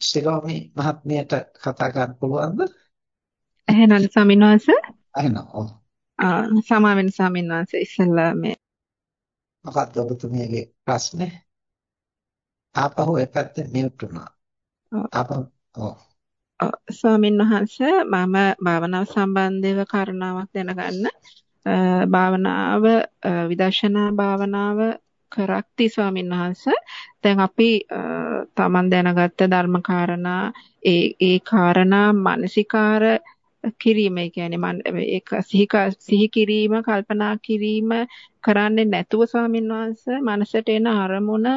ශිරෝමි මහත්මියට කතා කරන්න පුළුවන්ද? එහෙනම් ස්වාමීන් වහන්සේ එහෙනම් ඔව්. සමා වෙන ස්වාමීන් වහන්සේ ඉස්සෙල්ලා මේ මොකක්ද ඔබතුමියගේ ප්‍රශ්නේ? ආපහු ඒ පැත්තේ මියුට් වුණා. ආපහු ඔව්. ස්වාමීන් වහන්සේ මම භාවනාව සම්බන්ධව කාරණාවක් දැනගන්න භාවනාව විදර්ශනා භාවනාව කරක්ති ස්වාමීන් වහන්සේ. දැන් අපි තමන් දැනගත්ත ධර්ම කාරණා ඒ ඒ කාරණා මානසිකාර කිරීම ඒ කියන්නේ මම ඒක සිහි කිරීම කල්පනා කිරීම කරන්නේ නැතුව ස්වාමීන් වහන්සේ මනසට එන අරමුණ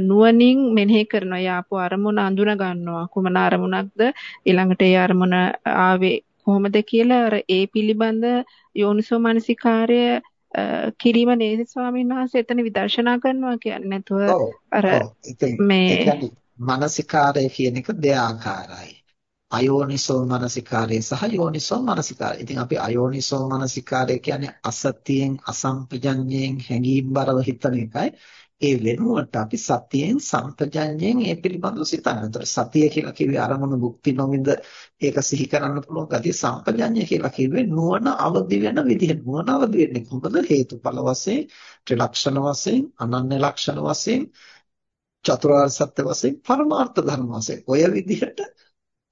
නුවණින් මෙනෙහි කරනවා. යාපු අරමුණ අඳුන ගන්නවා. කුමන අරමුණක්ද? ඊළඟට ඒ අරමුණ ආවේ කොහොමද කියලා අර ඒ පිළිබඳ යෝනිසෝ මනසිකාර්ය කිරීම නේද ස්වාමීන් වහන්සේ එතන විදර්ශනා කරනවා කියන්නේ නැතුව අර මේ මානසිකාරය කියන එක දෙආකාරයි. අයෝනිසෝ මනසිකාරය සහ යෝනිසෝ මනසිකාරය. ඉතින් අපි අයෝනිසෝ මනසිකාරය කියන්නේ අසතියෙන් අසම්පජඤ්ඤයෙන් හැඟීම් බරව හිතන එකයි. ඒ වෙනුවට අපි සතියෙන් සම්පජඤ්ඤයෙන් ඒ පිළිබඳව සිතන්න. ඒතර සතිය කියලා කිව්වේ අරමුණු භුක්ති නොවිඳ ඒක සිහි කරන්න පුළුවන් ගතිය සම්පජඤ්ඤය කියලා කිව්වේ නුවණ අවදි වෙන විදිහ. නුවණ අවදි වෙන්නේ කොහොමද? හේතුඵල වශයෙන්, ත්‍රිලක්ෂණ වශයෙන්, අනන්‍ය ලක්ෂණ වශයෙන්, චතුරාර්ය සත්‍ය වශයෙන්, පරමාර්ථ ධර්ම වශයෙන්. ඔය විදිහට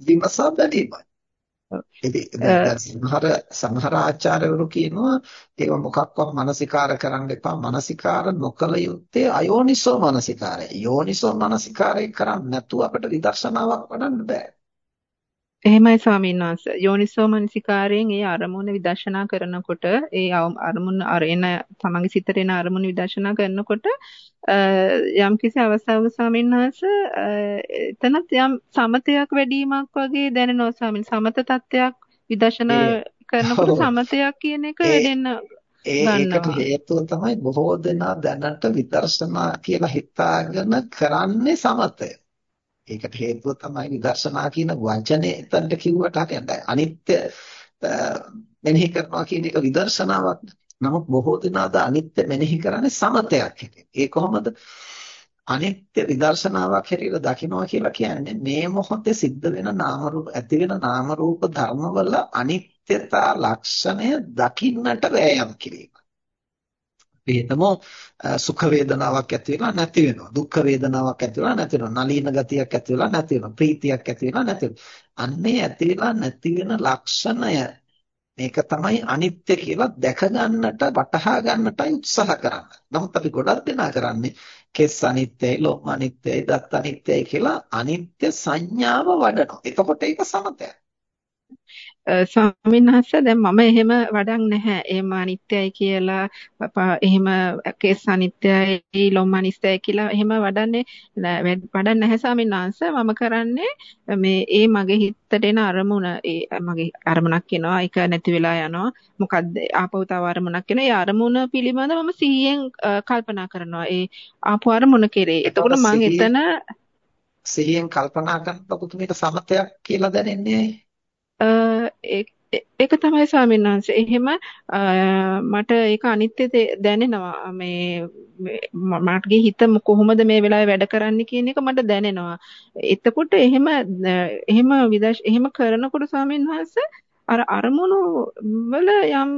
විමසා බැලීමයි. ඉතින් සමහර සමහර ආචාර්යවරු කියනවා ඒක මොකක්වත් මානසිකාර කරන්න එපා මානසිකාර නොකල යුත්තේ අයෝනිසෝ මානසිකාරය. යෝනිසෝ මානසිකාරය කරන්නේ නැතුව අපිට විදර්ශනාවක් වඩන්න බෑ. එහෙමයි ස්වාමීන් වහන්සේ. යෝනිසෝ මනසිකාරයෙන් ඒ අරමුණ විදර්ශනා කරනකොට ඒ අරමුණ අරෙන තමන්ගේ සිතට එන අරමුණ විදර්ශනා කරනකොට යම් කිසි අවස්ථාවක ස්වාමීන් වහන්සේ එතනත් යම් සමතයක් වැඩිවීමක් වගේ දැනෙනවා ස්වාමීන් සමත තත්ත්වයක් විදර්ශනා කරනකොට සමතයක් කියන එක වැඩෙන්න ඒකට හේතුව තමයි බොහෝ දෙනා දැනට විදර්ශනා කියලා හිතාගෙන කරන්නේ සමතය. ඒකට හේතුව තමයි විදර්ශනා කියන වචනේ එතනට කිව්වට හරියන්නේ. අනිත්‍ය මෙනෙහි කරනවා කියන එක විදර්ශනාවක්. නමුත් බොහෝ දෙනා ද අනිත්‍ය මෙනෙහි කරන්නේ සමතයක් හැටියට. ඒ කොහොමද? අනිත්‍ය විදර්ශනාවක් හැටියට දකින්නවා කියලා කියන්නේ මේ මොහොතේ සිද්ධ වෙන නාම රූප ඇති වෙන නාම රූප ධර්මවල අනිත්‍යතා ලක්ෂණය දකින්නට වෑයම් කිරීම. අපි හිතමු සුඛ වේදනාවක් ඇති වෙලා නැති වෙනවා දුක්ඛ වේදනාවක් ඇති වෙලා නැති වෙනවා නලීන ගතියක් ඇති වෙලා නැති වෙනවා ප්‍රීතියක් ඇති වෙලා නැති වෙනවා අන්නේ ඇති වෙලා නැති වෙන ලක්ෂණය මේක තමයි අනිත්‍ය කියලා දැක ගන්නට වටහා ගන්නටයි උත්සාහ කරන්නේ. නමුත් අපි ගොඩක් දෙනා කරන්නේ කෙස් අනිත්‍යයි, ලෝම අනිත්‍යයි, දත් අනිත්‍යයි කියලා අනිත්‍ය සංඥාව වඩනවා. එතකොට ඒක සමතයක්. ස්වාමීන් වහන්සේ දැන් මම එහෙම වඩන් නැහැ. එහෙම අනිත්‍යයි කියලා එහෙම කේස් අනිත්‍යයි ලොම් අනිත්‍යයි කියලා එහෙම වඩන්නේ වඩන්නේ නැහැ ස්වාමීන් වහන්සේ. මම කරන්නේ මේ ඒ මගේ හිතට එන අරමුණ ඒ මගේ අරමුණක් එනවා ඒක නැති වෙලා යනවා. මොකද්ද ආපහු තව අරමුණක් එනවා. ඒ අරමුණ පිළිබඳව මම සිහියෙන් කල්පනා කරනවා. ඒ ආපහු අරමුණ කෙරේ. එතකොට මම එතන සිහියෙන් කල්පනා කරනකොට මේක සමතයක් කියලා දැනෙන්නේ ඒක තමයි ස්වාමීන් වහන්සේ. එහෙම මට ඒක අනිත්‍ය දැනෙනවා. මේ මටගේ හිත කොහොමද මේ වෙලාවේ වැඩ කරන්නේ කියන එක මට දැනෙනවා. එතකොට එහෙම එහෙම විදර්ශ එහෙම කරනකොට ස්වාමීන් වහන්සේ අර අරමුණු වල යම්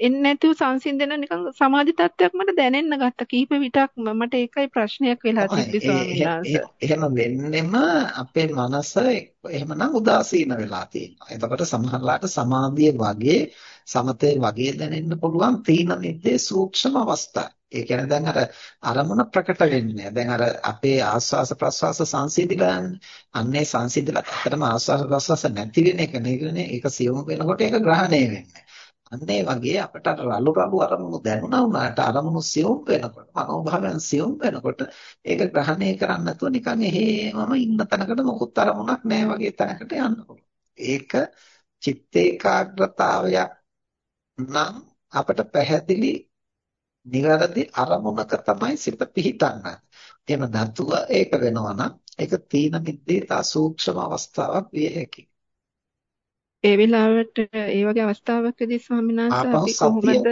එන්නේ නැතිව සංසිඳන නිකන් සමාධි තත්ත්වයක් මට දැනෙන්න ගත්ත කීප විටක් මට ඒකයි ප්‍රශ්නයක් වෙලා තිබ්බේ ස්වාමීන් වහන්සේ. එහෙම වෙන්නෙම අපේ මනස එහෙමනම් උදාසීන වෙලා තියෙනවා. එතකොට සමහරලාට සමාධිය වගේ සමතේ වගේ දැනෙන්න පුළුවන් තීන මිද්දේ සූක්ෂම අවස්ථා. ඒ කියන්නේ දැන් අර අරමුණ ප්‍රකට වෙන්නේ දැන් අර අපේ ආස්වාස ප්‍රස්වාස සංසිඳිලා අන්නේ සංසිඳිලා ඇත්තටම ආස්වාස ප්‍රස්වාස නැති වෙන එක නේ ඒක සියුම් වෙනකොට ඒක ග්‍රහණය වෙන්නේ. අන්න ඒ වගේ අපට රළු රළු අරමුණු දැනුණා වුණාට අරමුණු සියුම් වෙනකොට මනෝභාවයන් සියුම් වෙනකොට ඒක ග්‍රහණය කරන්නේ නැතුව නිකන් එහෙමම ඉන්න තැනකට මොකුත් අරමුණක් නැහැ වගේ තැනකට යන්න ඒක චිත්ත ඒකාග්‍රතාවයක් නම් අපට පැහැදිලි නිවැරදි අරමුණක තමයි සිත පිහිටන්නේ. එහෙම නැතුව ඒක වෙනවා නම් ඒක තීන මිද්දේ තා සූක්ෂම අවස්ථාවක් විය හැකියි. ඒ වෙලාවට ඒ වගේ අවස්ථාවකදී ස්වාමීන් වහන්සේ අපි කොහොමද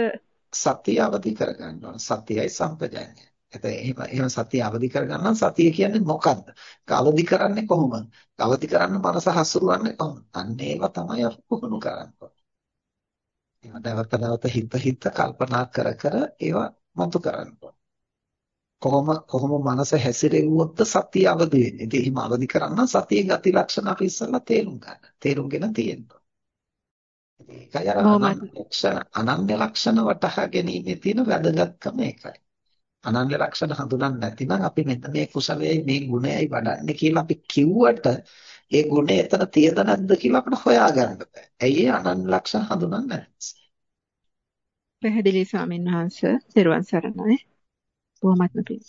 සතිය අවදි කරගන්න ඕන සතියයි සම්පජාඤ්ඤය එතකොට එහෙම එහෙම සතිය අවදි කරගන්න සතිය කියන්නේ මොකද්ද? අවදි කරන්නේ කොහොමද? අවදි කරන්න මනස හසුරුවන්නේ කොහොමද? අන්න ඒවා තමයි අපි පුහුණු කරන්නේ. ඒවා නැවත නැවත හිත හිත කල්පනා කර කර ඒවා මතු කරන්න කොහොම කොහොම මනස හැසිරෙව්වොත් සතිය අවදි වෙන්නේ. ඉතින් එහෙම අවදි කරන්න සතියේ ගති ලක්ෂණ අපි ඉස්සෙල්ලා තේරුම් ගන්න. තේරුම්ගෙන තියෙනවා. ඒකයි අර අනන්‍ය ලක්ෂණ අනන්‍ය ලක්ෂණ වටහා ගැනීමේ තියෙන වැදගත්කම ඒකයි. අනන්‍ය ලක්ෂණ හඳුනන්නේ නැතිනම් අපි මෙන්න මේ කුසලයයි මේ ගුණයයි වඩන්නේ කියලා අපි කිව්වට ඒ ගුණය එතන තියෙද නැද්ද කියලා අපිට හොයාගන්න බෑ. ඇයි ඒ අනන්‍ය ලක්ෂණ හඳුනන්නේ නැති පැහැදිලි ස්වාමීන් වහන්සේ. ත්වන් සරණයි. බොහොමත්ම පිං.